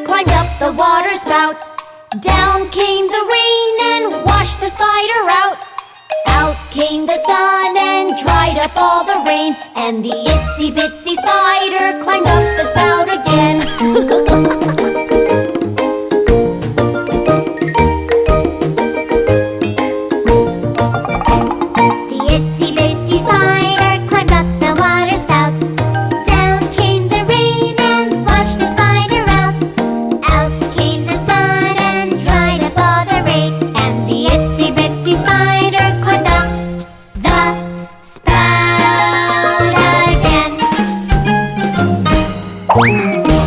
climbed up the water spout. Down came the rain and washed the spider out. Out came the sun and dried up all the rain. And the itsy bitsy Música